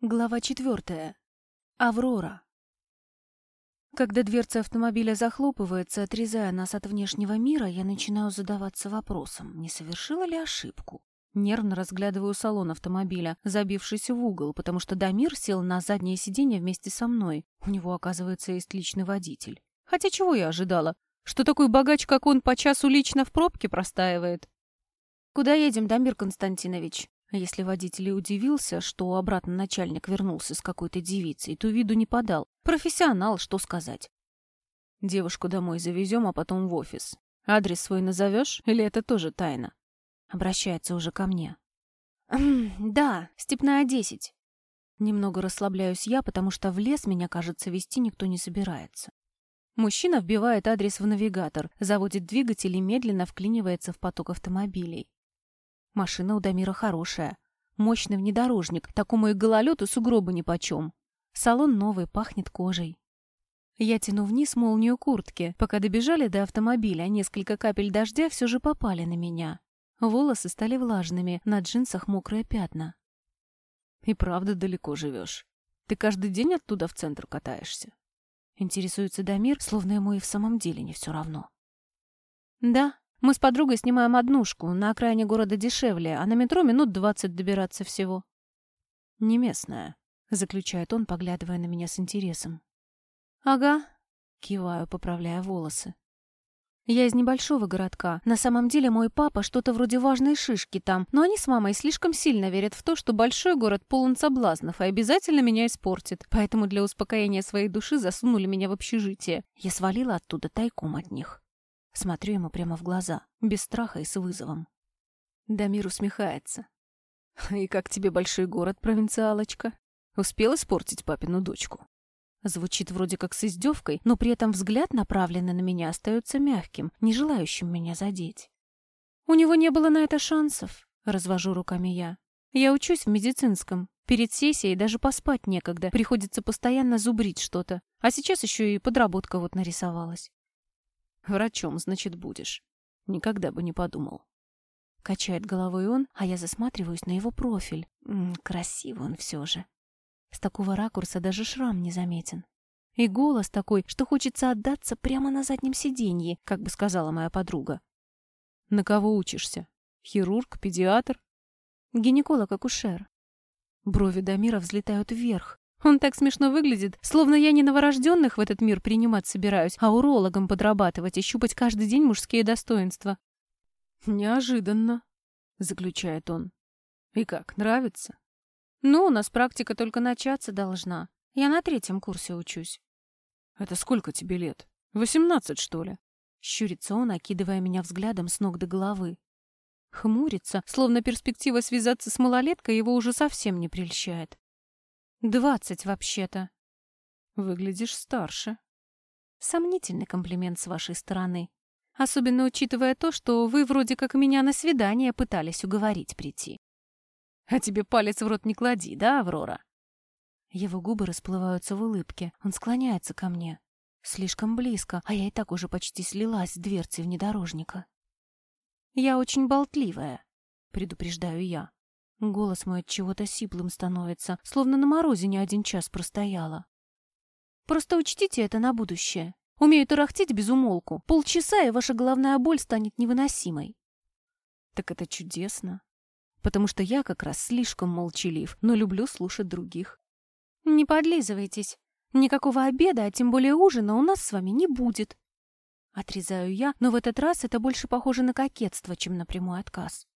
Глава четвертая. Аврора. Когда дверца автомобиля захлопывается, отрезая нас от внешнего мира, я начинаю задаваться вопросом, не совершила ли ошибку. Нервно разглядываю салон автомобиля, забившись в угол, потому что Дамир сел на заднее сиденье вместе со мной. У него, оказывается, есть личный водитель. Хотя чего я ожидала? Что такой богач, как он, по часу лично в пробке простаивает? «Куда едем, Дамир Константинович?» Если водитель и удивился, что обратно начальник вернулся с какой-то девицей, то виду не подал. Профессионал, что сказать. Девушку домой завезем, а потом в офис. Адрес свой назовешь, или это тоже тайна? Обращается уже ко мне. «Да, Степная, 10». Немного расслабляюсь я, потому что в лес меня, кажется, вести никто не собирается. Мужчина вбивает адрес в навигатор, заводит двигатель и медленно вклинивается в поток автомобилей. Машина у Дамира хорошая. Мощный внедорожник, такому и гололёту сугробы нипочем. Салон новый, пахнет кожей. Я тяну вниз молнию куртки. Пока добежали до автомобиля, несколько капель дождя все же попали на меня. Волосы стали влажными, на джинсах мокрые пятна. И правда далеко живешь. Ты каждый день оттуда в центр катаешься? Интересуется Дамир, словно ему и в самом деле не все равно. Да, мы с подругой снимаем однушку, на окраине города дешевле, а на метро минут двадцать добираться всего. «Не местная», — заключает он, поглядывая на меня с интересом. «Ага», — киваю, поправляя волосы. «Я из небольшого городка. На самом деле мой папа что-то вроде важной шишки там, но они с мамой слишком сильно верят в то, что большой город полон соблазнов и обязательно меня испортит. Поэтому для успокоения своей души засунули меня в общежитие. Я свалила оттуда тайком от них». Смотрю ему прямо в глаза, без страха и с вызовом. Дамир усмехается. «И как тебе большой город, провинциалочка? Успел испортить папину дочку?» Звучит вроде как с издевкой, но при этом взгляд, направленный на меня, остается мягким, не желающим меня задеть. «У него не было на это шансов», — развожу руками я. «Я учусь в медицинском. Перед сессией даже поспать некогда, приходится постоянно зубрить что-то. А сейчас еще и подработка вот нарисовалась. Врачом, значит, будешь. Никогда бы не подумал. Качает головой он, а я засматриваюсь на его профиль. М -м, красивый он все же. С такого ракурса даже шрам не заметен. И голос такой, что хочется отдаться прямо на заднем сиденье, как бы сказала моя подруга. На кого учишься? Хирург, педиатр? Гинеколог-акушер. Брови Дамира взлетают вверх. Он так смешно выглядит, словно я не новорожденных в этот мир принимать собираюсь, а урологом подрабатывать и щупать каждый день мужские достоинства. «Неожиданно», — заключает он. «И как, нравится?» «Ну, у нас практика только начаться должна. Я на третьем курсе учусь». «Это сколько тебе лет? Восемнадцать, что ли?» Щурится он, окидывая меня взглядом с ног до головы. Хмурится, словно перспектива связаться с малолеткой его уже совсем не прельщает. Двадцать вообще-то. Выглядишь старше. Сомнительный комплимент с вашей стороны. Особенно учитывая то, что вы вроде как меня на свидание пытались уговорить прийти. А тебе палец в рот не клади, да, Аврора? Его губы расплываются в улыбке. Он склоняется ко мне. Слишком близко, а я и так уже почти слилась с дверцей внедорожника. Я очень болтливая, предупреждаю я. Голос мой от чего-то сиплым становится, словно на морозе не один час простояла. Просто учтите это на будущее. Умею тарахтеть без умолку. Полчаса, и ваша головная боль станет невыносимой. Так это чудесно. Потому что я как раз слишком молчалив, но люблю слушать других. Не подлизывайтесь. Никакого обеда, а тем более ужина у нас с вами не будет. Отрезаю я, но в этот раз это больше похоже на кокетство, чем на прямой отказ.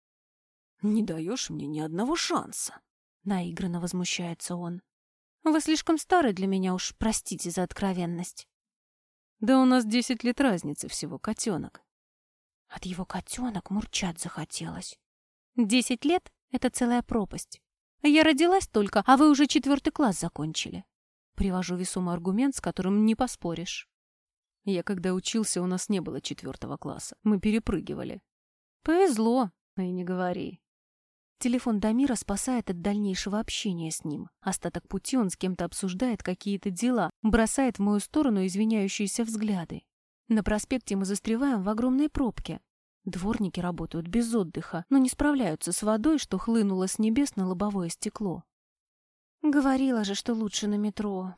«Не даешь мне ни одного шанса!» Наигранно возмущается он. «Вы слишком старый для меня уж, простите за откровенность». «Да у нас десять лет разницы всего, котенок». От его котенок мурчать захотелось. «Десять лет — это целая пропасть. Я родилась только, а вы уже четвертый класс закончили». Привожу весомый аргумент, с которым не поспоришь. Я когда учился, у нас не было четвертого класса. Мы перепрыгивали. Повезло, и не говори. Телефон Дамира спасает от дальнейшего общения с ним. Остаток пути он с кем-то обсуждает какие-то дела, бросает в мою сторону извиняющиеся взгляды. На проспекте мы застреваем в огромной пробке. Дворники работают без отдыха, но не справляются с водой, что хлынуло с небес на лобовое стекло. Говорила же, что лучше на метро.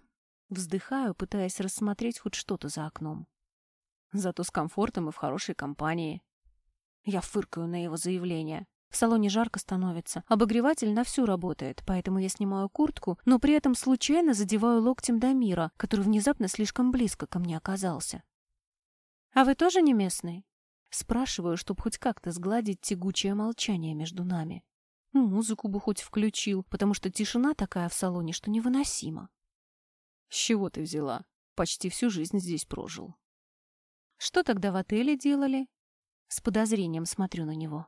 Вздыхаю, пытаясь рассмотреть хоть что-то за окном. Зато с комфортом и в хорошей компании. Я фыркаю на его заявление. В салоне жарко становится. Обогреватель на всю работает, поэтому я снимаю куртку, но при этом случайно задеваю локтем Дамира, который внезапно слишком близко ко мне оказался. «А вы тоже не местный?» Спрашиваю, чтобы хоть как-то сгладить тягучее молчание между нами. Музыку бы хоть включил, потому что тишина такая в салоне, что невыносимо. С чего ты взяла? Почти всю жизнь здесь прожил. Что тогда в отеле делали? С подозрением смотрю на него.